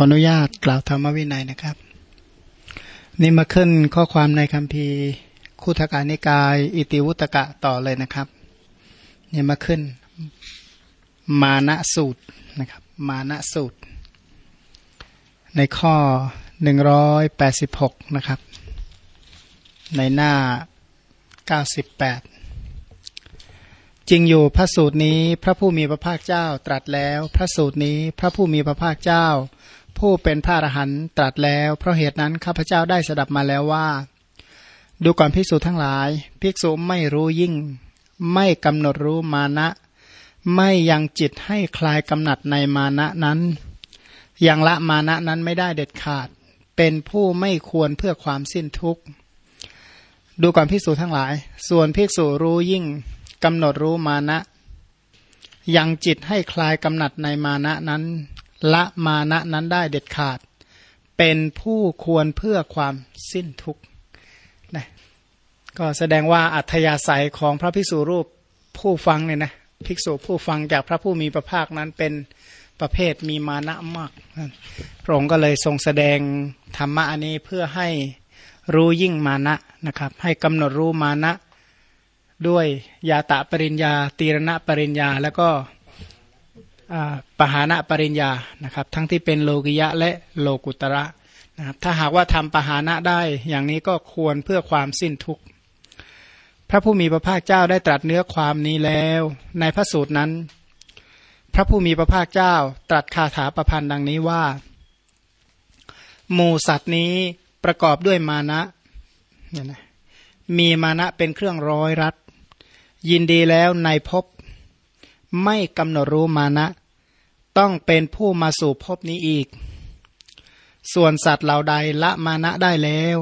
ขออนุญาตกล่าวธรรมวินัยนะครับ นี่มาขึ้นข้อความในคัมภีร์คุถการนิกาย อิติวุตกะต่อเลยนะครับ นี่มาขึ้น มานะสูตรนะครับ มานะสูตร ในข้อ 186 นะครับ ในหน้า 98 จริงอยู่พระสูตรนี้พระผู้มีพระภาคเจ้าตรัสแล้ว พระสูตรนี้พระผู้มีพระภาคเจ้า ผู้เป็นพระอรหันต์ตรัสแล้ว เพราะเหตุนั้นข้าพเจ้าได้สดับมาแล้วว่า ดูก่อนภิกษุทั้งหลาย ภิกษุไม่รู้ยิ่ง ไม่กำหนดรู้มานะ ไม่ยังจิตให้คลายกำหนัดในมานะนั้นยังละมานะนั้นไม่ได้เด็ดขาด เป็นผู้ไม่ควรเพื่อความสิ้นทุกข์ ดูก่อนภิกษุทั้งหลาย ส่วนภิกษุรู้ยิ่งกำหนดรู้มานะ ยังจิตให้คลายกำหนัดในมานะนั้น ละมานะนั้นได้เด็ดขาด เป็นผู้ควรเพื่อความสิ้นทุกข์นะก็แสดงว่าอัธยาศัยของพระภิกษุรูปผู้ฟังเนี่ยนะภิกษุผู้ฟังจากพระผู้มีพระภาคนั้นเป็นประเภทมีมานะมากพระองค์ก็เลยทรงแสดงธรรมะอันนี้เพื่อให้รู้ยิ่งมานะนะครับ ให้กำหนดรู้มานะด้วยยาตะปริญญา ตีรณะปริญญาแล้วก็ ปหานะปริญญานะครับ ทั้งที่เป็นโลกิยะและโลกุตระนะครับถ้าหากว่าทำปหานะได้อย่างนี้ก็ควรเพื่อความสิ้นทุกข์พระผู้มีพระภาคเจ้าได้ตรัสเนื้อความนี้แล้ว ในพระสูตรนั้น พระผู้มีพระภาคเจ้าตรัสคาถาประพันธ์ดังนี้ว่าหมูสัตว์นี้ประกอบด้วยมานะเนี่ยนะมีมานะเป็นเครื่องร้อยรัด ยินดีแล้วในภพไม่กำหนดรู้มานะ ต้องเป็นผู้มาสู่ภพนี้อีก ส่วนสัตว์เหล่าใดละมานะได้แล้ว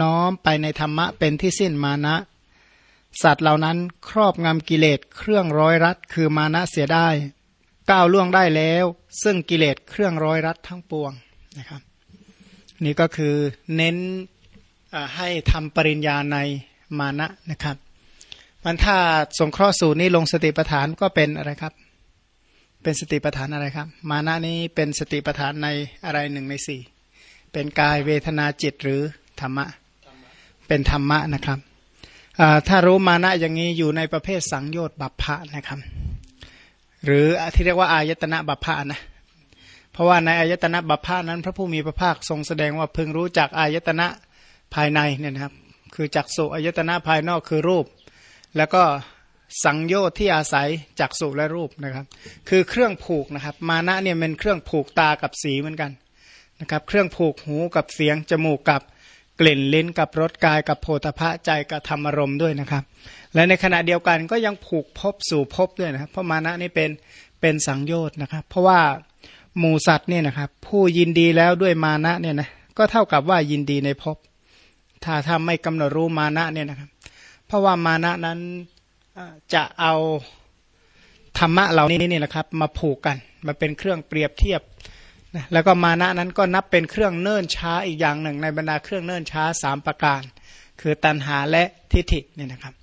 น้อมไปในธรรมะเป็นที่สิ้นมานะ สัตว์เหล่านั้นครอบงำกิเลสเครื่องร้อยรัดคือมานะเสียได้ ก้าวล่วงได้แล้ว ซึ่งกิเลสเครื่องร้อยรัดทั้งปวงนะครับ นี่ก็คือเน้นให้ทำปริญญาในมานะนะครับมันถ้าสงเคราะห์สูตรนี้ลงสติปัฏฐานก็เป็นอะไรครับ เป็นสติปัฏฐานอะไรครับ มานะนี้เป็นสติปัฏฐานในอะไรหนึ่งในสี่เป็นกายเวทนาจิตหรือธรรมะ เป็นธรรมะนะครับถ้ารู้มานะอย่างนี้อยู่ในประเภทสังโยชน์บัพพะนะครับ หรือที่เรียกว่าอายตนะบัพพะนะเพราะว่าในอายตนะบัพพะนั้น พระผู้มีพระภาคทรงแสดงว่าพึงรู้จักอายตนะภายในเนี่ยนะครับ คือจักสุอายตนะภายนอกคือรูป แล้วก็ สังโยชน์ที่อาศัยจักสุและรูปนะครับ คือเครื่องผูกนะครับ มานะเนี่ยเป็นเครื่องผูกตากับสีเหมือนกันนะครับ เครื่องผูกหูกับเสียงจมูกกับกลิ่นลิ้นกับรสกายกับโพธพะใจกับธรรมรมด้วยนะครับ และในขณะเดียวกันก็ยังผูกพบสู่พบด้วยนะครับ เพราะมานะนี่เป็นเป็นสังโยชน์นะครับ เพราะว่าหมูสัตว์เนี่ยนะครับ ผู้ยินดีแล้วด้วยมานะเนี่ยนะก็เท่ากับว่ายินดีในพบถ้าทำไม่กำหนดรู้มานะเนี่ยนะครับ เพราะว่ามานะนั้น จะเอาธรรมะเหล่านี้นี่แหละครับ มาผูกกันมาเป็นเครื่องเปรียบเทียบนะแล้วก็มานะนั้นก็นับเป็นเครื่องเนิ่นช้าอีกอย่างหนึ่ง ในบรรดาเครื่องเนิ่นช้าสามประการ คือตัณหาและทิฏฐิเนี่ยนะครับ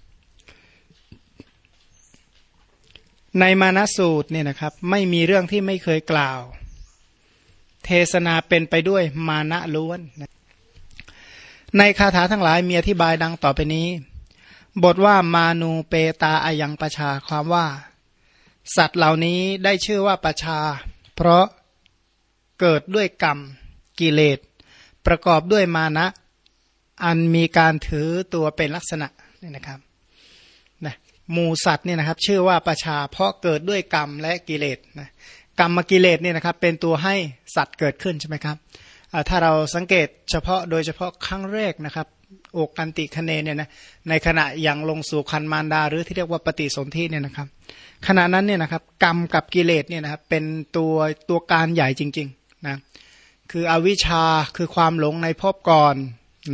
ในมานะสูตรเนี่ยนะครับ ไม่มีเรื่องที่ไม่เคยกล่าว เทศนาเป็นไปด้วยมานะล้วน ในคาถาทั้งหลายมีอธิบายดังต่อไปนี้ บทว่ามานูเปตาอายังประชาความว่า สัตว์เหล่านี้ได้ชื่อว่าประชา เพราะเกิดด้วยกรรมกิเลส ประกอบด้วยมานะ อันมีการถือตัวเป็นลักษณะนี่นะครับนะหมูสัตว์เนี่ยนะครับชื่อว่าประชาเพราะเกิดด้วยกรรมและกิเลสนะกรรมกิเลสเนี่ยนะครับเป็นตัวให้สัตว์เกิดขึ้นใช่ไหมครับถ้าเราสังเกตเฉพาะโดยเฉพาะครั้งแรกนะครับ อกกันติคเนเนี่ยนะในขณะยังลงสู่คันมารดา หรือที่เรียกว่าปฏิสนธิเนี่ยนะครับ ขณะนั้นเนี่ยนะครับกรรมกับกิเลสเนี่ยนะครับเป็นตัวตัวการใหญ่จริงๆนะคืออวิชชาคือความหลงในภพก่อน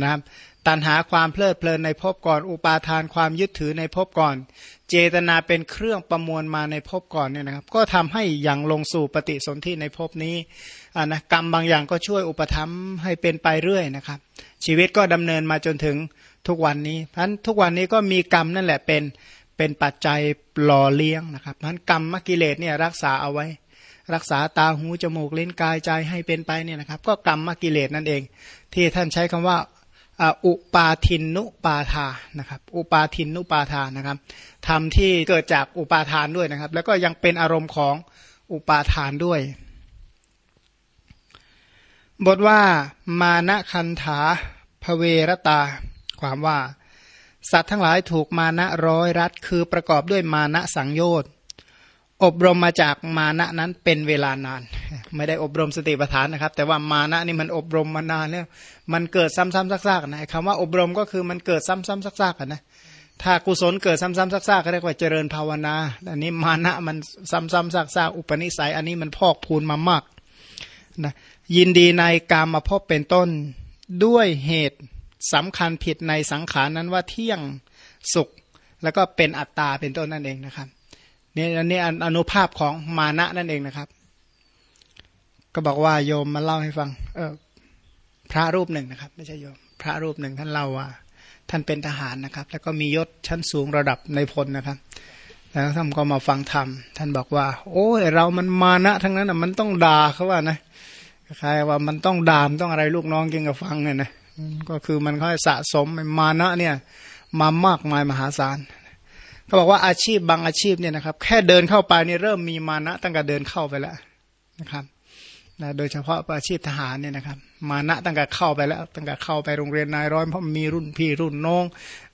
นะครับ ตัณหาความเพลิดเพลินในภพก่อน อุปาทานความยึดถือในภพก่อน เจตนาเป็นเครื่องประมวลมาในภพก่อนเนี่ยนะครับ ก็ทำให้อยังลงสู่ปฏิสนธิในภพนี้อ่านะกรรมบางอย่างก็ช่วยอุปธรรมให้เป็นไปเรื่อยนะครับ ชีวิตก็ดำเนินมาจนถึงทุกวันนี้เพราะทุกวันนี้ก็มีกรรมนั่นแหละเป็นเป็นปัจจัยหล่อเลี้ยงนะครับเพราะกรรมมกิเลสเนี่ยรักษาเอาไว้ รักษาตาหูจมูกลิ้นกายใจให้เป็นไปเนี่ยนะครับ ก็กรรมมกิเลสนั่นเอง ที่ท่านใช้คำว่า อุปาทินนุปาทานะครับ อุปาทินนุปาทานะครับทำที่เกิดจากอุปาทานด้วยนะครับ แล้วก็ยังเป็นอารมณ์ของอุปาทานด้วย บทว่ามานะคันถาภเวรตา ความว่า สัตว์ทั้งหลายถูกมานะร้อยรัดคือประกอบด้วยมานะสังโยชน์ อบรมมาจากมานะนั้นเป็นเวลานาน ไม่ได้อบรมสติปัฏฐานนะครับ แต่ว่ามานะนี่มันอบรมมานานแล้วมันเกิดซ้ำๆซากๆนะคำว่าอบรมก็คือมันเกิดซ้ำๆซากๆนะถ้ากุศลเกิดซ้ำๆซากๆก็เรียกว่าเจริญภาวนาอันนี้มานะมันซ้ำๆซากๆอุปนิสัย อันนี้มันพอกพูนมามากนะยินดีในกามมาพบเป็นต้นด้วยเหตุสำคัญผิดในสังขารนั้นว่าเที่ยงสุข แล้วก็เป็นอัตตาเป็นต้นนั่นเองนะครับ นี่อันนี้อนุภาพของมานะนั่นเองนะครับ ก็บอกว่าโยมมาเล่าให้ฟัง เออพระรูปหนึ่งนะครับ ไม่ใช่โยม พระรูปหนึ่งท่านเล่าว่า ท่านเป็นทหารนะครับ แล้วก็มียศชั้นสูงระดับในพลนะครับ แล้วท่านก็มาฟังธรรมท่านบอกว่า โอ้ยเรามันมานะ ทั้งนั้นอะมันต้องด่าเขาว่านะคล้ายว่ามันต้องด่ามต้องอะไรลูกน้องกินกับฟังเนี่ยนะก็คือมันค่อยสะสมมานะเนี่ย มามากมายมหาศาล เขาบอกว่าอาชีพบางอาชีพเนี่ยนะครับ แค่เดินเข้าไปนี่เริ่มมีมานะตั้งแต่เดินเข้าไปแล้วนะครับนะโดยเฉพาะอาชีพทหารเนี่ยนะครับ มานะตั้งแต่เข้าไปแล้ว ตั้งแต่เข้าไปโรงเรียนนายร้อยเพราะมีรุ่นพี่รุ่นน้อง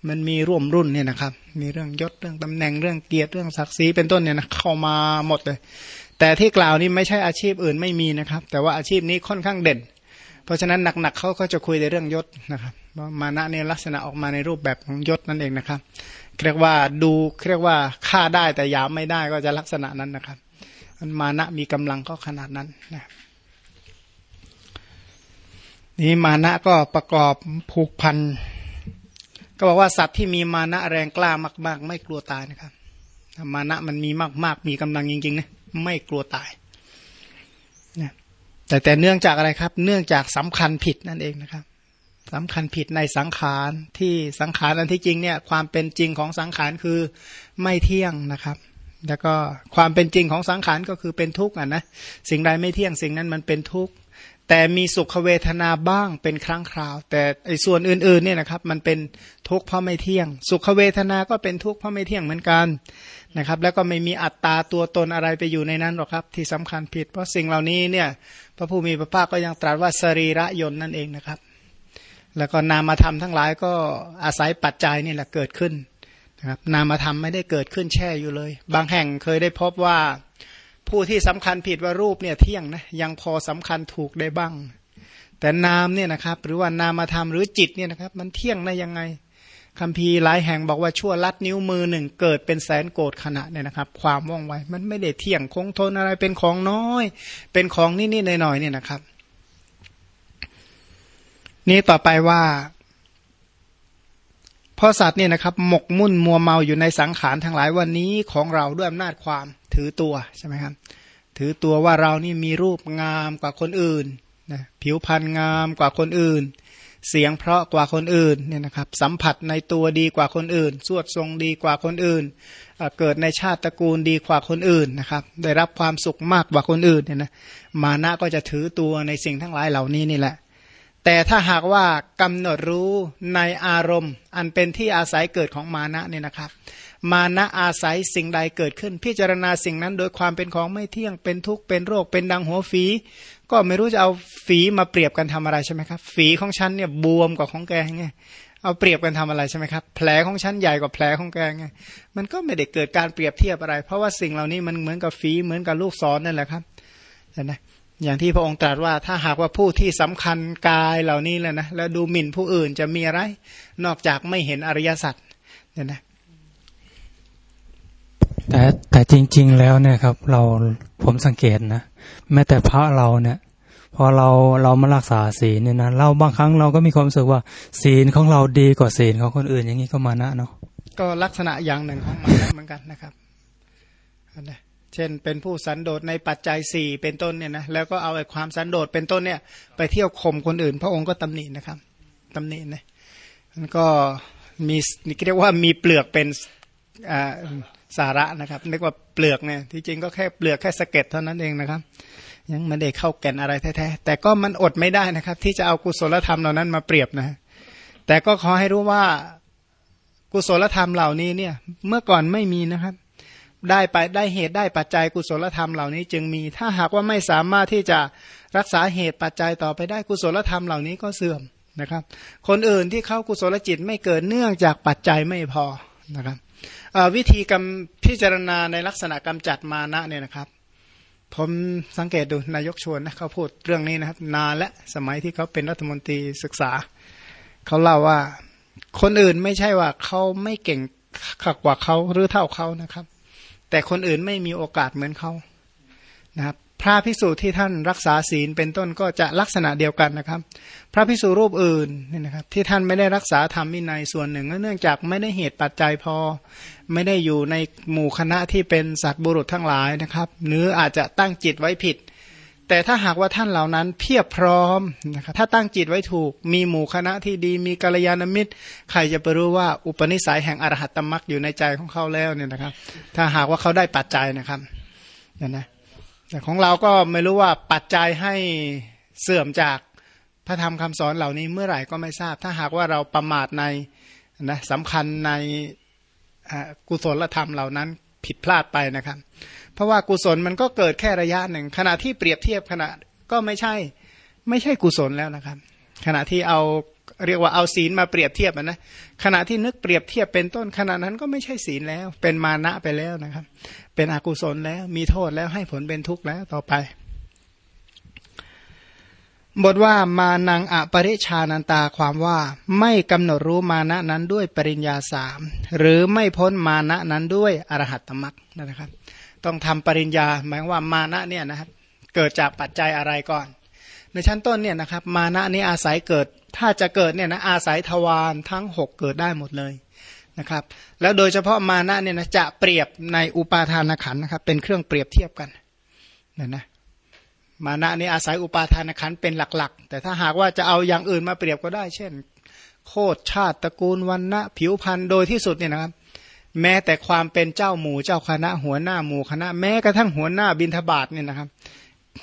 มันมีร่วมรุ่นเนี่ยนะครับ มีเรื่องยศเรื่องตำแหน่งเรื่องเกียรติเรื่องศักดิ์ศรีเป็นต้นเนี่ยนะเข้ามาหมดเลย แต่ที่กล่าวนี้ไม่ใช่อาชีพอื่นไม่มีนะครับ แต่ว่าอาชีพนี้ค่อนข้างเด่น เพราะฉะนั้นหนักๆเขาก็จะคุยในเรื่องยศนะครับมานะเนี่ยลักษณะออกมาในรูปแบบของยศนั่นเองนะครับ เรียกว่าดูเรียกว่าฆ่าได้แต่ยามไม่ได้ก็จะลักษณะนั้นนะครับ มันมานะมีกำลังก็ขนาดนั้นนะนี่มานะก็ประกอบผูกพันก็บอกว่าสัตว์ที่มีมานะแรงกล้ามาก ๆ ไม่กลัวตายนะครับมานะมันมีมาก ๆ มีกำลังจริงๆนะไม่กลัวตายนะแต่แต่เนื่องจากอะไรครับ เนื่องจากสำคัญผิดนั่นเองนะครับ สำคัญผิดในสังขารที่สังขารอันที่จริงเนี่ยความเป็นจริงของสังขารคือไม่เที่ยงนะครับ แล้วก็ความเป็นจริงของสังขารก็คือเป็นทุกข์อะนะสิ่งใดไม่เที่ยงสิ่งนั้นมันเป็นทุกข์แต่มีสุขเวทนาบ้างเป็นครั้งคราว แต่ไอ้ส่วนอื่นๆเนี่ยนะครับมันเป็นทุกข์เพราะไม่เที่ยง สุขเวทนาก็เป็นทุกข์เพราะไม่เที่ยงเหมือนกันนะครับ แล้วก็ไม่มีอัตตาตัวตนอะไรไปอยู่ในนั้นหรอกครับ ที่สำคัญผิด เพราะสิ่งเหล่านี้เนี่ยพระผู้มีพระภาคก็ยังตรัสว่าสรีระยนนั่นเองนะครับ แล้วก็นามธรรมทั้งหลายก็อาศัยปัจจัยนี่แหละเกิดขึ้นนะครับนามธรรมไม่ได้เกิดขึ้นแช่อยู่เลย บางแห่งเคยได้พบว่าผู้ที่สำคัญผิดว่ารูปเนี่ยเที่ยงนะยังพอสำคัญถูกได้บ้าง แต่นามเนี่ยนะครับ หรือว่านามธรรมหรือจิตเนี่ยนะครับ มันเที่ยงได้ยังไงคำพีหลายแห่งบอกว่าชั่วลัดนิ้วมือหนึ่งเกิดเป็นแสนโกดขณะเนี่ยนะครับ ความว่องไวมันไม่ได้เที่ยงคงทนอะไรเป็นของน้อย เป็นของนิดๆหน่อยๆเนี่ยนะครับ นี้ต่อไปว่าพ่อสัตว์เนี่ยนะครับ หมกมุ่นมัวเมาอยู่ในสังขารทั้งหลายวันนี้ของเราด้วยอำนาจความถือตัวใช่ไหมครับ ถือตัวว่าเรานี่มีรูปงามกว่าคนอื่นนะผิวพรรณงามกว่าคนอื่น เสียงเพราะกว่าคนอื่นเนี่ยนะครับ สัมผัสในตัวดีกว่าคนอื่น สวดทรงดีกว่าคนอื่น เกิดในชาติตระกูลดีกว่าคนอื่นนะครับ ได้รับความสุขมากกว่าคนอื่นเนี่ยนะมานะก็จะถือตัวในสิ่งทั้งหลายเหล่านี้นี่แหละ แต่ถ้าหากว่ากำหนดรู้ในอารมณ์ อันเป็นที่อาศัยเกิดของมานะเนี่ยนะครับ มานะอาศัยสิ่งใดเกิดขึ้น พิจารณาสิ่งนั้นโดยความเป็นของไม่เที่ยงเป็นทุกข์เป็นโรคเป็นดังหัวฝี ก็ไม่รู้จะเอาฝีมาเปรียบกันทำอะไรใช่ไหมครับ ฝีของฉันเนี่ยบวมกว่าของแกไงเอาเปรียบกันทำอะไรใช่ไหมครับแผลของฉันใหญ่กว่าแผลของแกไงมันก็ไม่ได้เกิดการเปรียบเทียบอะไร เพราะว่าสิ่งเหล่านี้มันเหมือนกับฝีเหมือนกับลูกศรนั่นแหละครับเห็นไหม อย่างที่พระองค์ตรัสว่าถ้าหากว่าผู้ที่สำคัญกายเหล่านี้แหละนะแล้วดูหมิ่นผู้อื่นจะมีอะไร นอกจากไม่เห็นอริยสัจเนี่ยนะแต่แต่จริง ๆ แล้วเนี่ยครับ เราผมสังเกตนะแม้แต่พระเราเนี่ย พอเราเรามารักษาศีลเนี่ยนะเราบางครั้งเราก็มีความรู้สึกว่า ศีลของเราดีกว่าศีลของคนอื่นอย่างนี้ก็มานะเนาะก็ลักษณะอย่างหนึ่งของมันเหมือนกันนะครับนะ เช่นเป็นผู้สันโดษในปัจจัยสี่เป็นต้นเนี่ยนะแล้วก็เอาไอ้ความสันโดษเป็นต้นเนี่ย ไปเที่ยวข่มคนอื่น พระองค์ก็ตำหนินะครับตำหนินะมันก็มีนี่เรียกว่ามีเปลือกเป็นสาระนะครับนึกว่าเปลือกเนี่ยที่จริงก็แค่เปลือกแค่สะเก็ดเท่านั้นเองนะครับ ยังไม่ได้เข้าแก่นอะไรแท้ๆแต่ก็มันอดไม่ได้นะครับ ที่จะเอากุศลธรรมเหล่านั้นมาเปรียบนะแต่ก็ขอให้รู้ว่ากุศลธรรมเหล่านี้เนี่ย เมื่อก่อนไม่มีนะครับ ได้ไปได้เหตุได้ปัจจัยกุศลธรรมเหล่านี้จึงมี ถ้าหากว่าไม่สามารถที่จะรักษาเหตุปัจจัยต่อไปได้กุศลธรรมเหล่านี้ก็เสื่อมนะครับ คนอื่นที่เข้ากุศลจิตไม่เกิดเนื่องจากปัจจัยไม่พอนะครับวิธีกำพิจารณาในลักษณะกำจัดมานะเนี่ยนะครับ ผมสังเกตดูนายกชวนนะเขาพูดเรื่องนี้นะครับ นานและสมัยที่เขาเป็นรัฐมนตรีศึกษา เขาเล่าว่าคนอื่นไม่ใช่ว่าเขาไม่เก่งขักกว่าเขาหรือเท่าเขานะครับ แต่คนอื่นไม่มีโอกาสเหมือนเขานะครับพระภิกษุที่ท่านรักษาศีลเป็นต้นก็จะลักษณะเดียวกันนะครับ พระภิกษุรูปอื่นนี่นะครับ ที่ท่านไม่ได้รักษาธรรมวินัยส่วนหนึ่งเนื่องจากไม่ได้เหตุปัจจัยพอ ไม่ได้อยู่ในหมู่คณะที่เป็นสัตว์บุรุษทั้งหลายนะครับ หรืออาจจะตั้งจิตไว้ผิด แต่ถ้าหากว่าท่านเหล่านั้นเพียบพร้อมนะครับถ้าตั้งจิตไว้ถูก มีหมู่คณะที่ดีมีกัลยาณมิตร ใครจะไปรู้ว่าอุปนิสัยแห่งอรหัตตมรักอยู่ในใจของเขาแล้วเนี่ยนะครับ ถ้าหากว่าเขาได้ปัจจัยนะครับเนี่ยนะแต่ของเราก็ไม่รู้ว่าปัจจัยให้เสื่อมจากพระธรรมคำสอนเหล่านี้เมื่อไหร่ก็ไม่ทราบ ถ้าหากว่าเราประมาทในนะสำคัญในกุศลธรรมเหล่านั้น ผิดพลาดไปนะครับ เพราะว่ากุศลมันก็เกิดแค่ระยะหนึ่งขณะที่เปรียบเทียบขณะก็ไม่ใช่ไม่ใช่กุศลแล้วนะครับ ขณะที่เอาเรียกว่าเอาศีลมาเปรียบเทียบนะขณะที่นึกเปรียบเทียบเป็นต้นขณะนั้นก็ไม่ใช่ศีลแล้ว เป็นมานะไปแล้วนะครับ เป็นอกุศลแล้วมีโทษแล้วให้ผลเป็นทุกข์แล้วต่อไป บทว่ามานังอปริชานันตาความว่าไม่กำหนดรู้มานะนั้นด้วยปริญญาสามหรือไม่พ้นมานะนั้นด้วยอรหัตตมักนะครับ ต้องทำปริญญาหมายว่ามานะเนี่ยนะครับเกิดจากปัจจัยอะไรก่อน ในชั้นต้นเนี่ยนะครับมานะนี้อาศัยเกิด ถ้าจะเกิดเนี่ยนะอาศัยทวารทั้ง 6 เกิดได้หมดเลยนะครับ แล้วโดยเฉพาะมานะเนี่ยนะจะเปรียบในอุปาทานขันนะครับเป็นเครื่องเปรียบเทียบกันนี่ยนะ มานะนี่อาศัยอุปาทานขันเป็นหลักๆ แต่ถ้าหากว่าจะเอาอย่างอื่นมาเปรียบก็ได้ เช่น โคดชาติตระกูลวันนะผิวพันธุ์โดยที่สุดเนี่ยนะครับ แม้แต่ความเป็นเจ้าหมู่เจ้าคณะ หัวหน้าหมู่คณะ แม้กระทั่งหัวหน้าบินทบาทเนี่ยนะครับ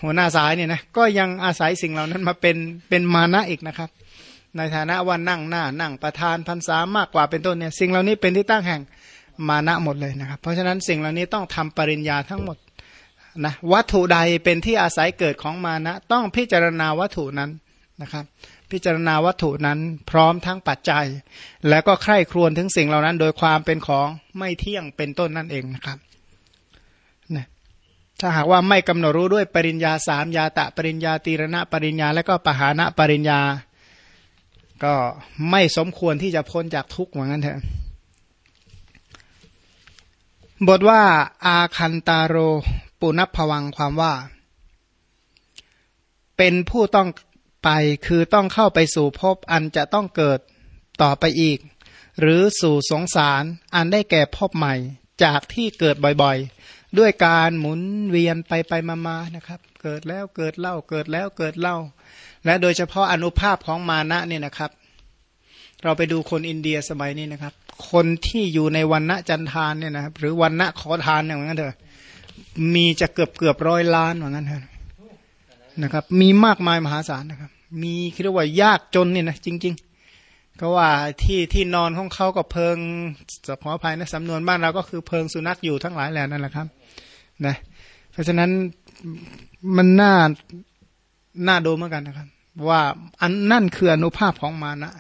หัวหน้าสายเนี่ยนะก็ยังอาศัยสิ่งเหล่านั้นมาเป็นเป็นมานะอีกนะครับ ในฐานะว่านั่งหน้านั่งประธานพรรษามากกว่าเป็นต้นเนี่ยสิ่งเหล่านี้เป็นที่ตั้งแห่งมานะหมดเลยนะครับ เพราะฉะนั้นสิ่งเหล่านี้ต้องทำปริญญาทั้งหมด นะวัตถุใดเป็นที่อาศัยเกิดของมานะ ต้องพิจารณาวัตถุนั้นนะครับ พิจารณาวัตถุนั้นพร้อมทั้งปัจจัย แล้วก็ใคร่ครวญถึงสิ่งเหล่านั้น โดยความเป็นของไม่เที่ยงเป็นต้นนั่นเองนะครับนะถ้าหากว่าไม่กำหนดรู้ด้วยปริญญาสามยาตะปริญญาตีรณะปริญญา และก็ปหานะปริญญา ก็ไม่สมควรที่จะพ้นจากทุกข์เหมือนกันเถอะบทว่าอาคันตาโร ปุณพวังความว่า เป็นผู้ต้องไปคือต้องเข้าไปสู่ภพอันจะต้องเกิดต่อไปอีก หรือสู่สงสารอันได้แก่ภพใหม่จากที่เกิดบ่อยๆ ด้วยการหมุนเวียนไปไปมาๆนะครับ เกิดแล้วเกิดเล่าเกิดแล้วเกิดเล่า และโดยเฉพาะอนุภาพของมานะเนี่ยนะครับ เราไปดูคนอินเดียสมัยนี้นะครับ คนที่อยู่ในวันณะจันทานเนี่ยนะครับ หรือวันณะขอทานเนี่ยเหมือนกันเถอะ มีจะเกือบเกือบร้อยล้านเหมือนกันเถอะนะครับ มีมากมายมหาศาลนะครับ มีคิดว่ายากจนเนี่ยนะจริงๆก็ว่าที่ที่นอนของเขาก็เพิงสขออภัยนะสำนวนบ้านเราก็คือเพิงสุนัขอยู่ทั้งหลายแหล่นั่นแหละครับนะเพราะฉะนั้นมันน่าน่าดูเหมือนกันนะครับ ว่าอันนั่นคืออนุภาพของมานะ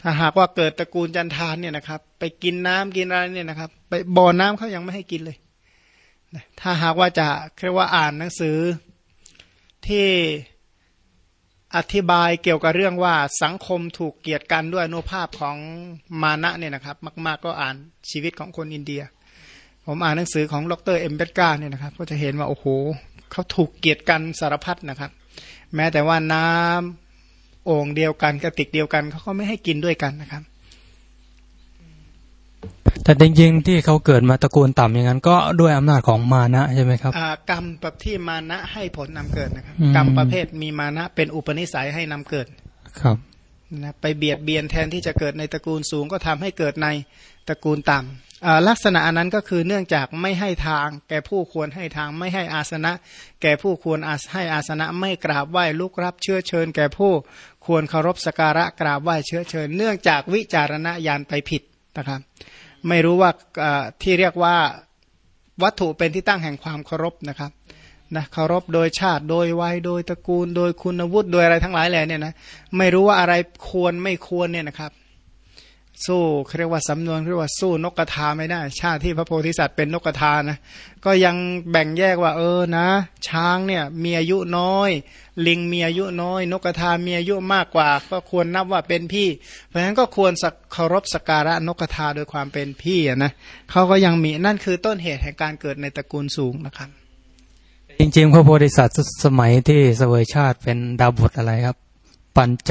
ถ้าหากว่าเกิดตระกูลจันทานเนี่ยนะครับ ไปกินน้ำกินอะไรเนี่ยนะครับ ไปบ่อน้ำเขายังไม่ให้กินเลย ถ้าหากว่าจะเรียกว่าอ่านหนังสือที่อธิบายเกี่ยวกับเรื่องว่าสังคมถูกเกียดกันด้วยอานุภาพของมานะเนี่ยนะครับ มาก ๆก็อ่านชีวิตของคนอินเดีย ผมอ่านหนังสือของดร.อัมเบดการ์เนี่ยนะครับ ก็จะเห็นว่าโอ้โหเขาถูกเกียรติกันสารพัดนะครับ แม้แต่ว่าน้ำโอ่งเดียวกันกระติกเดียวกันเขาก็ไม่ให้กินด้วยกันนะครับ แต่จริงๆที่เขาเกิดมาตระกูลต่ำอย่างนั้น ก็ด้วยอำนาจของมานะใช่ไหมครับกรรมแบบที่มานะให้ผลนำเกิดนะครับกรรมประเภทมีมานะเป็นอุปนิสัยให้นำเกิดครับนะไปเบียดเบียนแทนที่จะเกิดในตระกูลสูงก็ทำให้เกิดในตระกูลต่ำลักษณะอันนั้นก็คือเนื่องจากไม่ให้ทาง แก่ผู้ควรให้ทางไม่ให้อาสนะ แก่ผู้ควรให้อาสนะไม่กราบไหว้ลุกรับเชื้อเชิญ แก่ผู้ควรเคารพสการะกราบไหว้เชื้อเชิญ เนื่องจากวิจารณญาณไปผิดนะครับ ไม่รู้ว่าที่เรียกว่าวัตถุเป็นที่ตั้งแห่งความเคารพนะครับนะเคารพโดยชาติโดยวัยโดยตระกูล โดยคุณวุฒิโดยอะไรทั้งหลายแหล่เนี่ยนะไม่รู้ว่าอะไรควรไม่ควรเนี่ยนะครับ สู้เรียกว่าสำนวนเรียกว่าสู้นกกระทาไม่ได้ ชาติที่พระโพธิสัตว์เป็นนกกระทานะก็ยังแบ่งแยกว่าเออนะ ช้างเนี่ยมีอายุน้อย ลิงมีอายุน้อย นกกระทามีอายุมากกว่า ก็ควรนับว่าเป็นพี่ เพราะฉะนั้นก็ควรเคารพสการะนกกระทาโดยความเป็นพี่นะเขาก็ยังมีนั่นคือต้นเหตุแห่งการเกิดในตระกูลสูงนะครับจริงๆ พระโพธิสัตว์สมัยที่เสวยชาติเป็นดาวบทอะไรครับ ปัญจ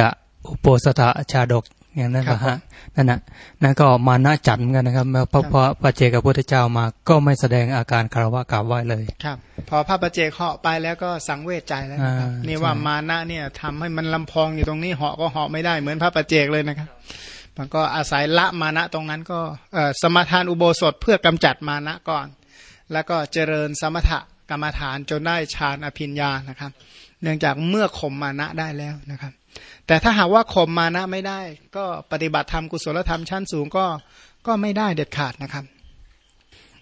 อุปสถะชาดก อย่างนั้นนะฮะนั่นนะนั่นก็มานาจันเหมือนกันนะครับพอพระพระเจกับพระพุทธเจ้ามาก็ไม่แสดงอาการคารวะกราบไหว้เลย ครับ พอพระประเจกเหาะไปแล้วก็สังเวชใจแล้วนะครับนี่ว่ามานะเนี่ยทำให้มันลำพองอยู่ตรงนี้เหาะก็เหาะไม่ได้เหมือนพระประเจกเลยนะครับมันก็อาศัยละมานะตรงนั้นก็สมทานอุโบสถเพื่อกำจัดมานะก่อน แล้วก็เจริญสมถะกรรมฐานจนได้ฌานอภิญญานะครับ เนื่องจากเมื่อข่มมานะได้แล้วนะครับ แต่ถ้าหากว่าข่มมานะไม่ได้ ก็ปฏิบัติธรรมกุศลธรรมชั้นสูงก็ก็ไม่ได้เด็ดขาดนะครับ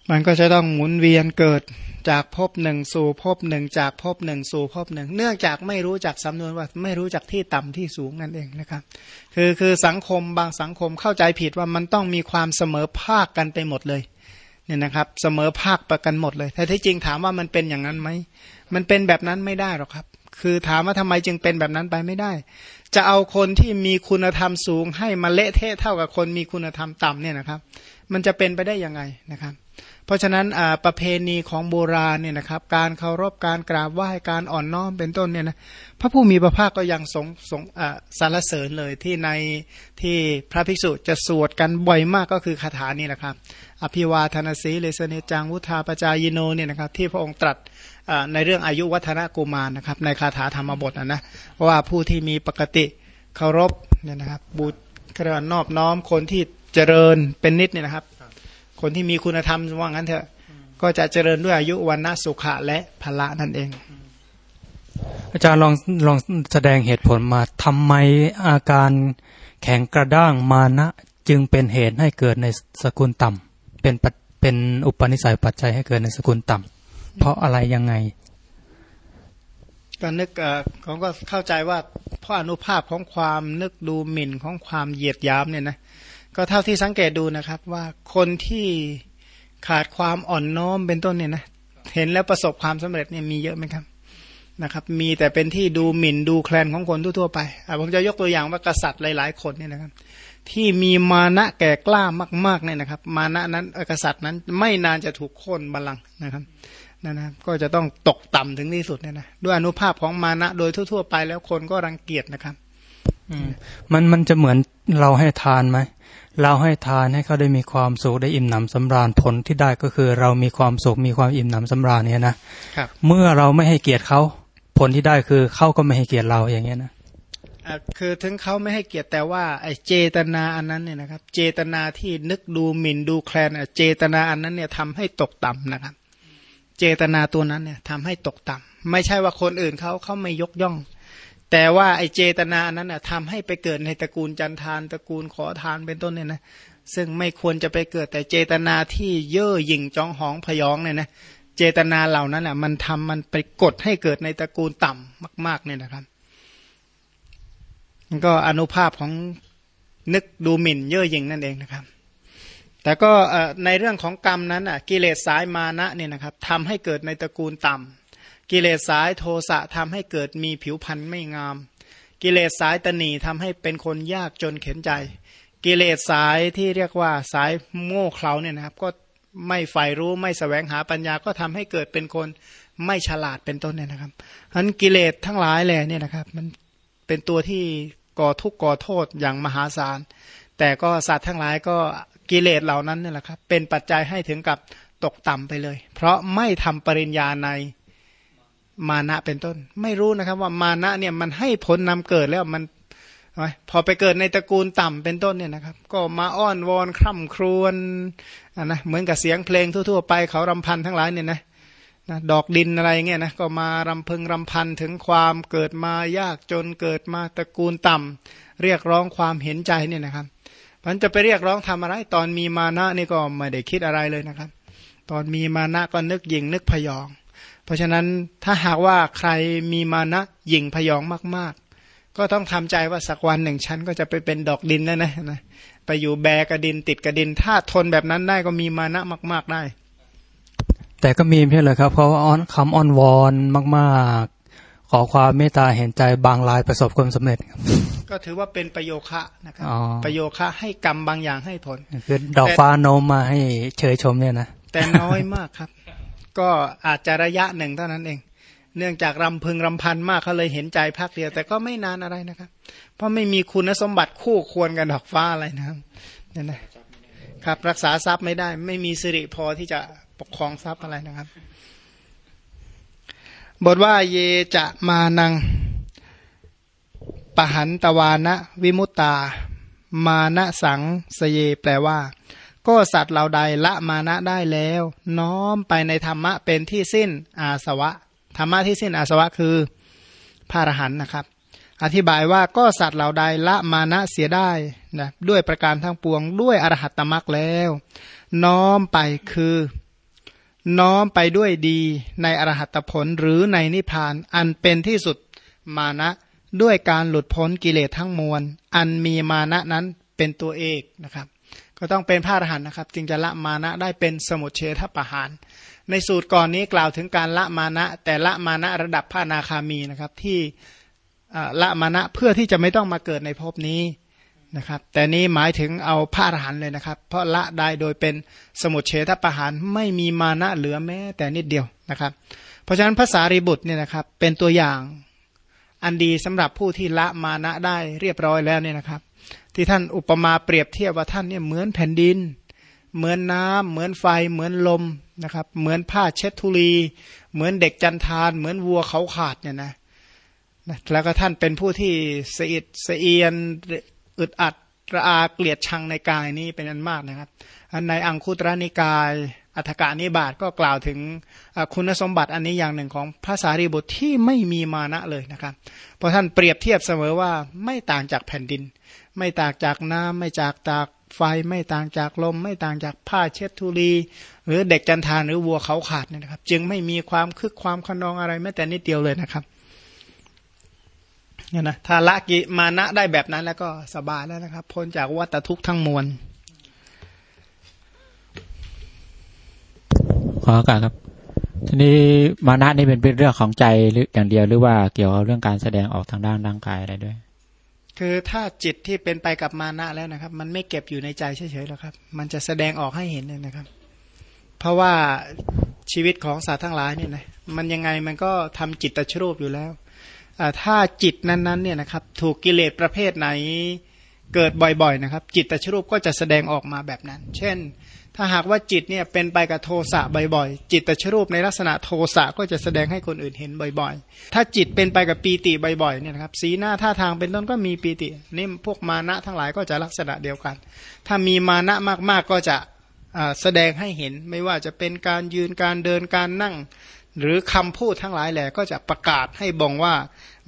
มันก็จะต้องหมุนเวียนเกิดจากภพหนึ่งสู่ภพหนึ่งจากภพหนึ่งสู่ภพหนึ่ง เนื่องจากไม่รู้จักสำนวนว่าไม่รู้จักที่ต่ำที่สูงนั่นเองนะครับ คือคือสังคมบางสังคมเข้าใจผิดว่ามันต้องมีความเสมอภาคกันไปหมดเลยเนี่ยนะครับ เสมอภาคประกันหมดเลยแต่ที่จริงถามว่ามันเป็นอย่างนั้นไหมมันเป็นแบบนั้นไม่ได้หรอกครับ คือถามว่าทำไมจึงเป็นแบบนั้นไปไม่ได้ จะเอาคนที่มีคุณธรรมสูง ให้มาเละเทะเท่ากับคนมีคุณธรรมต่ำเนี่ยนะครับ มันจะเป็นไปได้ยังไงนะครับ เพราะฉะนั้นประเพณีของโบราณเนี่ยนะครับ การเคารพการกราบไหว้การอ่อนน้อมเป็นต้นเนี่ยนะพระผู้มีพระภาคก็ยังสงสงสารเสริญเลยที่ในที่พระภิกษุจะสวดกันบ่อยมากก็คือคาถานี่แหละครับ อภิวาทนาสีเลสเนจังวุธาปจายโนเนี่ยนะครับที่พระองค์ตรัสในเรื่องอายุวัฒนกุมารนะครับ ในคาถาธรรมบทนะนะว่าผู้ที่มีปกติเคารพเนี่ยนะครับบูชานอบน้อมคนที่เจริญเป็นนิดเนี่ยนะครับ คนที่มีคุณธรรมว่างั้นเถอะ ก็จะเจริญด้วยอายุวันนะสุขะและพละนั่นเอง อาจารย์ลองลองแสดงเหตุผลมาทำไมอาการแข็งกระด้างมานะ จึงเป็นเหตุให้เกิดในสกุลต่ำเป็นเป็นอุปนิสัยปัจจัยให้เกิดในสกุลต่ำเพราะอะไรยังไงก็นึกเขาก็เข้าใจว่าเพราะอนุภาพของความนึกดูหมิ่นของความเหยียดย้ำเนี่ยนะ ก็เท่าที่สังเกตดูนะครับ ว่าคนที่ขาดความอ่อนน้อมเป็นต้นเนี่ยนะเห็นแล้วประสบความสำเร็จเนี่ยมีเยอะไหมครับนะครับ มีแต่เป็นที่ดูหมิ่นดูแคลนของคนทั่วๆไปผมจะยกตัวอย่างว่ากษัตริย์หลาย ๆ คนเนี่ยนะครับ ที่มีมานะแก่กล้ามากๆเนี่ยนะครับ มานะนั้นกษัตริย์นั้นไม่นานจะถูกโค่นบัลลังก์นะครับนั่นะก็จะต้องตกต่ำถึงที่สุดเนี่ยนะด้วยอนุภาพของมานะโดยทั่ว ๆ ไปแล้วคนก็รังเกียจนะครับมันมันจะเหมือนเราให้ทานไหม เราให้ทานให้เขาได้มีความสุขได้อิ่มหนำสำราญผลที่ได้ก็คือ เรามีความสุขมีความอิ่มหนำสำราญเนี่ยนะเมื่อเราไม่ให้เกียรติเขาผลที่ได้คือเขาก็ไม่ให้เกียรติเราอย่างเงี้ยนะคือถึงเขาไม่ให้เกียรติแต่ว่าไอ้เจตนาอันนั้นเนี่ยนะครับ เจตนาที่นึกดูหมิ่นดูแคลนเจตนาอันนั้นเนี่ยทำให้ตกต่ำนะครับ เจตนาตัวนั้นเนี่ยทำให้ตกต่ำไม่ใช่ว่าคนอื่นเขาเขาไม่ยกย่อง แต่ว่าไอเจตนานั้นนะทำให้ไปเกิดในตระกูลจันทานตระกูลขอทานเป็นต้นเนี่ยนะซึ่งไม่ควรจะไปเกิดแต่เจตนาที่เย่อหยิ่งจองหองพยองเนี่ยนะเจตนาเหล่านั้นอะมันทำมันไปกดให้เกิดในตระกูลต่ำมาก ๆเนี่ยนะครับก็อนุภาพของนึกดูหมิ่นเย่อหยิ่งนั่นเองนะครับ แต่ก็ในเรื่องของกรรมนั้นอะกิเลสสายมานะเนี่ยนะครับทำให้เกิดในตระกูลต่ำ กิเลสสายโทสะทำให้เกิดมีผิวพรรณไม่งาม กิเลสสายตนีทำให้เป็นคนยากจนเข็นใจ กิเลสสายที่เรียกว่าสายโง่เขลาเนี่ยนะครับ ก็ไม่ใฝ่รู้ไม่สแสวงหาปัญญาก็ทำให้เกิดเป็นคนไม่ฉลาดเป็นต้นเนี่ยนะครับฉะนั้นกิเลสทั้งหลายแหละเนี่ยนะครับ มันเป็นตัวที่ก่อทุกข์ก่อโทษอย่างมหาศาล แต่ก็สัตว์ทั้งหลายก็กิเลสเหล่านั้นเนี่ยแหละครับ เป็นปัจจัยให้ถึงกับตกต่ำไปเลย เพราะไม่ทำปริญญาใน มานะเป็นต้น ไม่รู้นะครับว่ามานะเนี่ยมันให้ผลนำเกิดแล้วมันพอไปเกิดในตระกูลต่ำเป็นต้นเนี่ยนะครับ ก็มาอ้อนวอนคร่ำครวญนะเหมือนกับเสียงเพลงทั่วๆ ไปเขารำพันทั้งหลายเนี่ยนะนะดอกดินอะไรเงี้ยนะก็มารำพึงรำพันถึงความเกิดมายากจนเกิดมาตระกูลต่ำเรียกร้องความเห็นใจเนี่ยนะครับมันจะไปเรียกร้องทำอะไร ตอนมีมานะนี่ก็ไม่ได้คิดอะไรเลยนะครับ ตอนมีมานะก็นึกยิงนึกพยอง ราะฉะนั้นถ้าหากว่าใครมีมานะยิงพยองมาก ๆ ก็ต้องทำใจว่าสักวันหนึ่งฉันก็จะไปเป็นดอกดินแล้วนะนะไปอยู่แบกระดินติดกระดิน ถ้าทนแบบนั้นได้ก็มีมานะมาก ๆได้ แต่ก็มีเพียงเลยครับ เพราะว่าอ้อนคำอ้อนวอนมาก ๆ ขอความเมตตาเห็นใจบางรายประสบความสำเร็จก็ถือว่าเป็นประโยคะนะครับประโยคะให้กรรมบางอย่างให้ผลคือดอกฟ้าโนมมาให้เชยชมเนี่ยนะแต่น้อยมากครับ ก็อาจจะระยะหนึ่งเท่านั้นเอง เนื่องจากรำพึงรำพันมากเขาเลยเห็นใจพักเดียว แต่ก็ไม่นานอะไรนะครับ เพราะไม่มีคุณสมบัติคู่ควรกันดอกฟ้าอะไรนะครับนี่นะครับ รักษาทรัพย์ไม่ได้ ไม่มีสิริพอที่จะปกครองทรัพย์อะไรนะครับ บทว่าเยจะมานังปหันตวานะ วิมุตตา มานะสังสเย แปลว่า ก็สัตว์เราใดละมานะได้แล้ว น้อมไปในธรรมะเป็นที่สิ้นอาสวะธรรมะที่สิ้นอาสวะคือพระอรหันต์นะครับ อธิบายว่าก็สัตว์เหล่าใดละมานะเสียได้นะด้วยประการทั้งปวงด้วยอรหัตตมรักแล้ว น้อมไปคือ น้อมไปด้วยดีในอรหัตผลหรือในนิพพาน อันเป็นที่สุดมานะด้วยการหลุดพ้นกิเลสทั้งมวล อันมีมานะนั้นเป็นตัวเอกนะครับ ก็ต้องเป็นพระอรหันต์นะครับ จึงจะละมานะได้เป็นสมุทเฉทประหาร ในสูตรก่อนนี้กล่าวถึงการละมานะ แต่ละมานะระดับพระนาคามีนะครับที่ละมานะเพื่อที่จะไม่ต้องมาเกิดในภพนี้นะครับ แต่นี้หมายถึงเอาพระอรหันต์เลยนะครับ เพราะละได้โดยเป็นสมุทเฉทประหารไม่มีมานะเหลือแม้แต่นิดเดียวนะครับ เพราะฉะนั้นภาษารีบุตรเนี่ยนะครับเป็นตัวอย่างอันดีสำหรับผู้ที่ละมานะได้เรียบร้อยแล้วเนี่ยนะครับ ที่ท่านอุปมาเปรียบเทียบว่าท่านเนี่ยเหมือนแผ่นดิน เหมือนน้ำเหมือนไฟ เหมือนลมนะครับ เหมือนผ้าเช็ดทุลี เหมือนเด็กจันทาน เหมือนวัวเขาขาดเนี่ยนะแล้วก็ท่านเป็นผู้ที่เสะอิดสะเอียนอึดอัดระอาเกลียดชังในกายนี้เป็นอันมากนะครับ อันในอังคุตรนิกาย อัฏกานิบาตก็กล่าวถึงคุณสมบัติอันนี้อย่างหนึ่งของพระสารีบุตรที่ไม่มีมานะเลยนะครับ เพราะท่านเปรียบเทียบเสมอว่าไม่ต่างจากแผ่นดิน ไม่ต่างจากน้ำไม่จากตากไฟ ไม่ต่างจากลม ไม่ต่างจากผ้าเช็ดทุลี หรือเด็กจันทานหรือวัวเขาขาดเนี่ยนะครับ จึงไม่มีความคึกความขนองอะไรแม้แต่นิดเดียวเลยนะครับเนี่ยนะถ้าละกิมานะได้แบบนั้นแล้วก็สบายแล้วนะครับ พ้นจากวัฏทุกข์ทั้งมวล ขอโอกาสครับ ทีนี้มานะนี่เป็นเป็นเรื่องของใจหรืออย่างเดียวหรือว่าเกี่ยวกับเรื่องการแสดงออกทางด้านร่างกายอะไรด้วย คือถ้าจิตที่เป็นไปกับมานะแล้วนะครับ มันไม่เก็บอยู่ในใจเฉยๆหรอกครับ มันจะแสดงออกให้เห็นเลยนะครับ เพราะว่าชีวิตของสัตว์ทั้งหลายเนี่ยนะมันยังไงมันก็ทำจิตตชรูปอยู่แล้วถ้าจิตนั้นๆเนี่ยนะครับถูกกิเลสประเภทไหนเกิดบ่อยๆนะครับ จิตตชรูปก็จะแสดงออกมาแบบนั้น เช่น ถ้าหากว่าจิตเนี่ยเป็นไปกับโทสะบ่อยๆ จิตตชรูปในลักษณะโทสะก็จะแสดงให้คนอื่นเห็นบ่อยๆ ถ้าจิตเป็นไปกับปีติบ่อยๆเนี่ยนะครับสีหน้าท่าทางเป็นต้นก็มีปีติ นี่พวกมานะทั้งหลายก็จะลักษณะเดียวกัน ถ้ามีมานะมากๆก็จะแสดงให้เห็นไม่ว่าจะเป็นการยืนการเดินการนั่ง หรือคำพูดทั้งหลายแหละก็จะประกาศให้บ่งว่า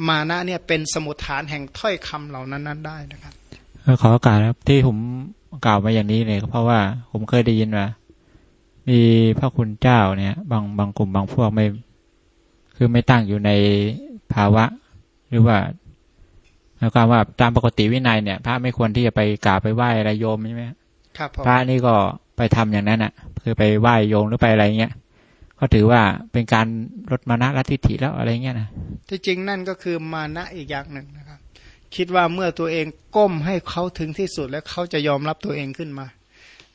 มานะเนี่ยเป็นสมุทฐานแห่งถ้อยคำเหล่านั้นนั้นได้นะครับ ขอโอกาสครับที่ผมกล่าวมาอย่างนี้เนี่ยเพราะว่าผมเคยได้ยินว่ามีพระคุณเจ้าเนี่ย บางบางกลุ่มบางพวกไม่ คือไม่ตั้งอยู่ในภาวะ หรือว่าหมายความว่าตามปกติวินัยเนี่ย พระไม่ควรที่จะไปกราบไปไหว้อะไรโยมใช่ไหมครับพระนี่ก็ไปทำอย่างนั้นอะ คือไปไหว้โยมหรือไปอะไรเงี้ยก็ถือว่าเป็นการลดมานะละทิฏฐิแล้วอะไรเงี้ยนะที่จริงนั่นก็คือมานะอีกอย่างหนึ่งนะครับ คิดว่าเมื่อตัวเองก้มให้เขาถึงที่สุดแล้วเขาจะยอมรับตัวเองขึ้นมา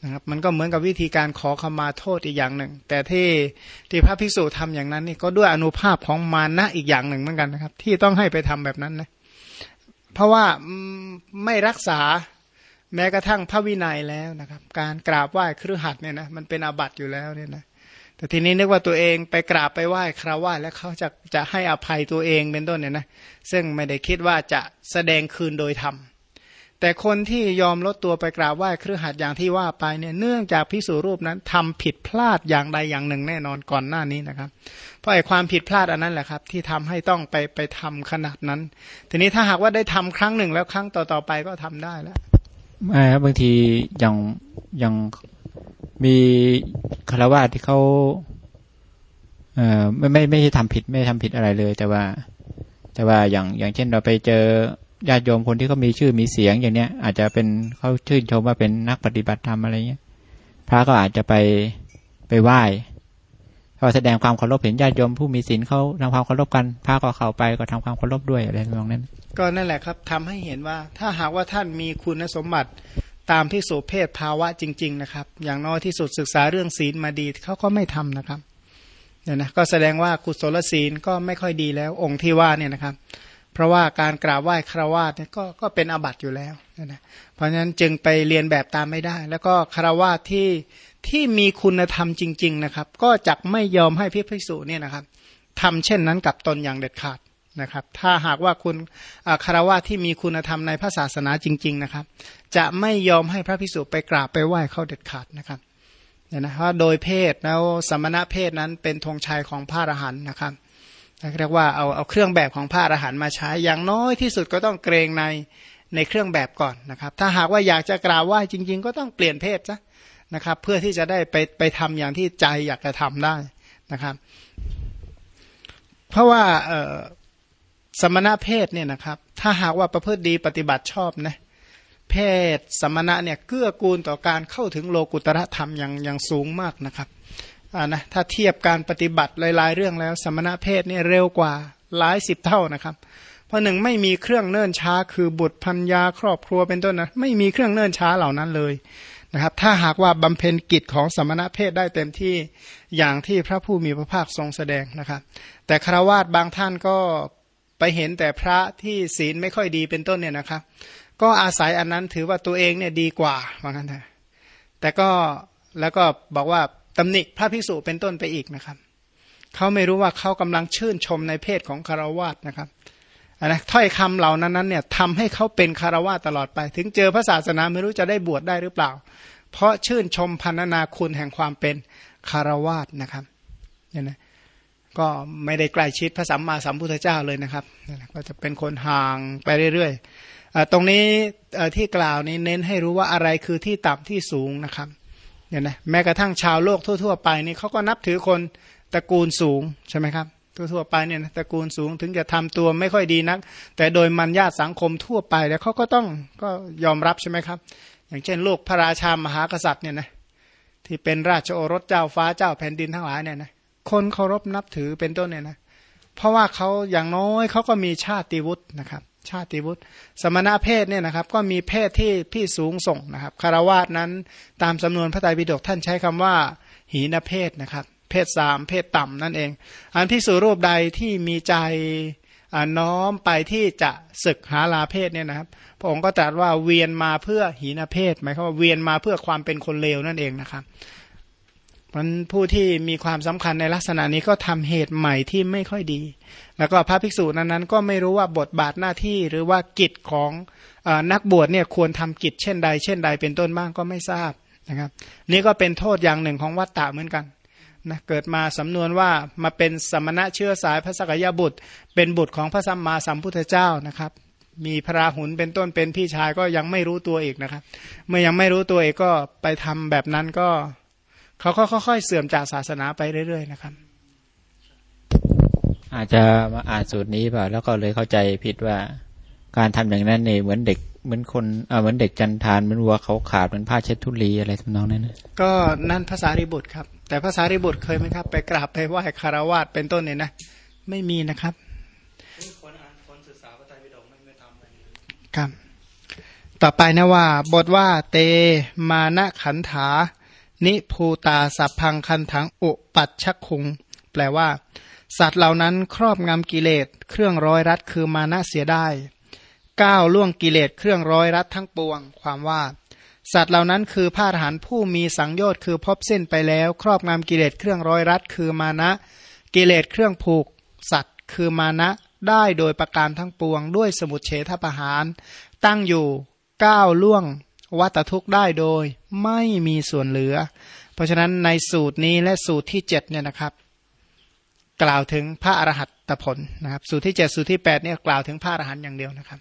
นะครับมันก็เหมือนกับวิธีการขอขมาโทษอีกอย่างหนึ่ง แต่ที่ที่พระภิกษุทำอย่างนั้นนี่ก็ด้วยอนุภาพของมานะอีกอย่างหนึ่งเหมือนกันนะครับ ที่ต้องให้ไปทำแบบนั้นนะเพราะว่าไม่รักษาแม้กระทั่งพระวินัยแล้วนะครับ การกราบไหว้ครือหัดเนี่ยนะมันเป็นอาบัติอยู่แล้วเนี่ยนะ แต่ทีนี้นึกว่าตัวเองไปกราบไปไหว้คราวไหว้แล้วเขาจะจะให้อภัยตัวเองเป็นต้นเนี่ยนะซึ่งไม่ได้คิดว่าจะแสดงคืนโดยธรรมแต่คนที่ยอมลดตัวไปกราบไหว้เครือขัดอย่างที่ว่าไปเนี่ยเนื่องจากพิสูรรูปนั้นทำผิดพลาดอย่างใดอย่างหนึ่งแน่นอนก่อนหน้านี้นะครับ เพราะไอ้ความผิดพลาดอันนั้นแหละครับ ที่ทำให้ต้องไปไปทำขนาดนั้น ทีนี้ถ้าหากว่าได้ทำครั้งหนึ่งแล้วครั้งต่อๆไปก็ทำได้แล้วไม่ครับบางทีอยังอยัง มีคารวะที่เขาเอ่อไม่ไม่ไม่ใช่ทำผิดไม่ทำผิดอะไรเลย แต่ว่า แต่ว่าอย่างอย่างเช่นเราไปเจอญาติโยมคนที่เขามีชื่อมีเสียงอย่างเนี้ย อาจจะเป็นเขาชื่นชมว่าเป็นนักปฏิบัติธรรมอะไรเงี้ย พระก็อาจจะไปไปไหว้พอแสดงความเคารพเห็นญาติโยมผู้มีศีลเขาทำความเคารพกันพระก็เข้าไปก็ทำความเคารพด้วยอะไรแบบนั้น ก็นั่นแหละครับทำให้เห็นว่าถ้าหากว่าท่านมีคุณสมบัติ ตามที่สุเพศภาวะจริง ๆ นะครับ อย่างน้อยที่สุดศึกษาเรื่องศีลมาดีเขาก็ไม่ทำนะครับเนี่ยนะก็แสดงว่ากุศลศีลก็ไม่ค่อยดีแล้วองค์ที่ว่าเนี่ยนะครับ เพราะว่าการกราบไหว้คราวาสเนี่ยก็ก็เป็นอาบัติอยู่แล้วนะเพราะฉะนั้นจึงไปเรียนแบบตามไม่ได้ แล้วก็คารวาสที่ที่มีคุณธรรมจริง ๆ นะครับ ก็จะไม่ยอมให้พิพิสุเนี่ยนะครับทำเช่นนั้นกับตนอย่างเด็ดขาดนะครับ ถ้าหากว่าคุณคารวะที่มีคุณธรรมในพระศาสนาจริง ๆ นะครับ จะไม่ยอมให้พระพิสุไปกราบไปไหว้เขาเด็ดขาดนะครับเนี่ยนะว่าโดยเพศแล้วสมณะเพศนั้นเป็นธงชัยของพระอรหันต์นะครับเรียกว่าเอาเอาเครื่องแบบของพระอรหันต์มาใช้อย่างน้อยที่สุดก็ต้องเกรงในในเครื่องแบบก่อนนะครับ ถ้าหากว่าอยากจะกราบไหว้จริง ๆ ก็ต้องเปลี่ยนเพศซะนะครับ เพื่อที่จะได้ไปไปทำอย่างที่ใจอยากจะทำได้นะครับ เพราะว่าสมณะเพศเนี่ยนะครับ ถ้าหากว่าประพฤติดีปฏิบัติชอบนะเพศสมณะเนี่ยเกื้อกูลต่อการเข้าถึงโลกุตระธรรมอย่างอย่างสูงมากนะครับอ่านะถ้าเทียบการปฏิบัติหลายๆเรื่องแล้ว สมณะเพศเนี่ยเร็วกว่าหลายสิบเท่านะครับ เพราะหนึ่งไม่มีเครื่องเนิ่นช้า คือบุตรพัญญาครอบครัวเป็นต้นนะไม่มีเครื่องเนิ่นช้าเหล่านั้นเลยนะครับ ถ้าหากว่าบำเพ็ญกิจของสมณะเพศได้เต็มที่อย่างที่พระผู้มีพระภาคทรงแสดงนะครับ แต่คราวาสบางท่านก็ไปเห็นแต่พระที่ศีลไม่ค่อยดีเป็นต้นเนี่ยนะครับ ก็อาศัยอันนั้นถือว่าตัวเองเนี่ยดีกว่าว่างั้นเถอะแต่ก็แล้วก็บอกว่าตำหนิพระภิกษุเป็นต้นไปอีกนะครับเขาไม่รู้ว่าเขากำลังชื่นชมในเพศของคารวาสนะครับนะถ้อยคำเหล่านั้นนั้นเนี่ยทำให้เขาเป็นคารวาสตลอดไป ถึงเจอพระศาสนาไม่รู้จะได้บวชได้หรือเปล่า เพราะชื่นชมพันนาคุณแห่งความเป็นคารวาสนะครับเนี่ยนะก็ไม่ได้ใกล้ชิดพระสัมมาสัมพุทธเจ้าเลยนะครับก็จะเป็นคนห่างไปเรื่อยๆ ตรงนี้ที่กล่าวนี้เน้นให้รู้ว่าอะไรคือที่ต่ำที่สูงนะครับเนี่ยนะแม้กระทั่งชาวโลกทั่ว ๆ ไปนี่เขาก็นับถือคนตระกูลสูงใช่ไหมครับทั่วๆไปเนี่ยตระกูลสูงถึงจะทำตัวไม่ค่อยดีนัก แต่โดยมันญาติสังคมทั่วไปแล้วเขาก็ต้องก็ยอมรับใช่ไหมครับ อย่างเช่นลูกพระราชามหากษัตริย์เนี่ยนะที่เป็นราชโอรสเจ้าฟ้าเจ้าแผ่นดินทั้งหลายเนี่ยนะคนเคารพนับถือเป็นต้นเนี่ยนะเพราะว่าเขาอย่างน้อยเขาก็มีชาติวุฒินะครับ ชาติวุฒิสมณะเพศเนี่ยนะครับก็มีเพศที่พี่สูงส่งนะครับคารวาสนั้นตามจำนวนพระไตรปิฎกท่านใช้คำว่า หีนเพศนะครับ เพศสามเพศต่ำนั่นเอง อันพิสูรูปใดที่มีใจน้อมไปที่จะศึกหาลาเพศเนี่ยนะครับ พระองค์ก็ตรัสว่าเวียนมาเพื่อหีนเพศหมายความว่าเวียนมาเพื่อความเป็นคนเลวนั่นเองนะครับ มันผู้ที่มีความสำคัญในลักษณะนี้ก็ทำเหตุใหม่ที่ไม่ค่อยดี แล้วก็พระภิกษุนั้นๆ ก็ไม่รู้ว่าบทบาทหน้าที่หรือว่ากิจของอนักบวชเนี่ยควรทำกิจเช่นใด เช่นใดเป็นต้นบ้างก็ไม่ทราบนะครับ นี่ก็เป็นโทษอย่างหนึ่งของวัตตะเหมือนกันนะเกิดมาสำนวนว่ามาเป็นสมณะเชื้อสายพระสกยบุตร เป็นบุตรของพระสัมมาสัมพุทธเจ้านะครับ มีพระราหุลเป็นต้นเป็นพี่ชายก็ยังไม่รู้ตัวอีกนะครับ เมื่อยังไม่รู้ตัวเองก็ไปทำแบบนั้นก็ เขาก็ค่อยๆเสื่อมจากศาสนาไปเรื่อยๆนะครับ อาจจะมาอ่านสูตรนี้ป่ะแล้วก็เลยเข้าใจผิดว่าการทำอย่างนั้นเนี่ยเหมือนเด็กเหมือนคนเออเหมือนเด็กจันทานเหมือนวัวเขาขาดเหมือนผ้าเช็ดทุลีอะไรทำนองนั้นนะก็นั่นภาษาริบุตรครับ แต่ภาษาริบุตรเคยไหมครับ ไปกราบไปไหว้คารวาสเป็นต้นเนี่ยนะ ไม่มีนะครับคนอ่านคนศึกษาพระไตรปิฎกไม่ไม่ทำครับต่อไปนะว่า บทว่าเตมานะขันถา นิภูตาสัพพังคันถังอุปัชชคุง แปลว่า สัตว์เหล่านั้นครอบงำกิเลสเครื่องร้อยรัดคือมานะเสียได้ก้าวล่วงกิเลสเครื่องร้อยรัดทั้งปวง ความว่า สัตว์เหล่านั้นคือพระอรหันผู้มีสังโยชน์คือพบเส้นไปแล้ว ครอบงำกิเลสเครื่องร้อยรัดคือมานะ กิเลสเครื่องผูก สัตว์คือมานะได้โดยประการทั้งปวง ด้วยสมุทเฉทประหาร ตั้งอยู่ก้าวล่วง วัตทุกข์ได้โดยไม่มีส่วนเหลือ เพราะฉะนั้นในสูตรนี้และสูตรที่เจ็ดเนี่ยนะครับ กล่าวถึงพระอรหัตตผลนะครับ สูตรที่เจ็ดสูตรที่แปดเนี่ยกล่าวถึงพระอรหันต์อย่างเดียวนะครับ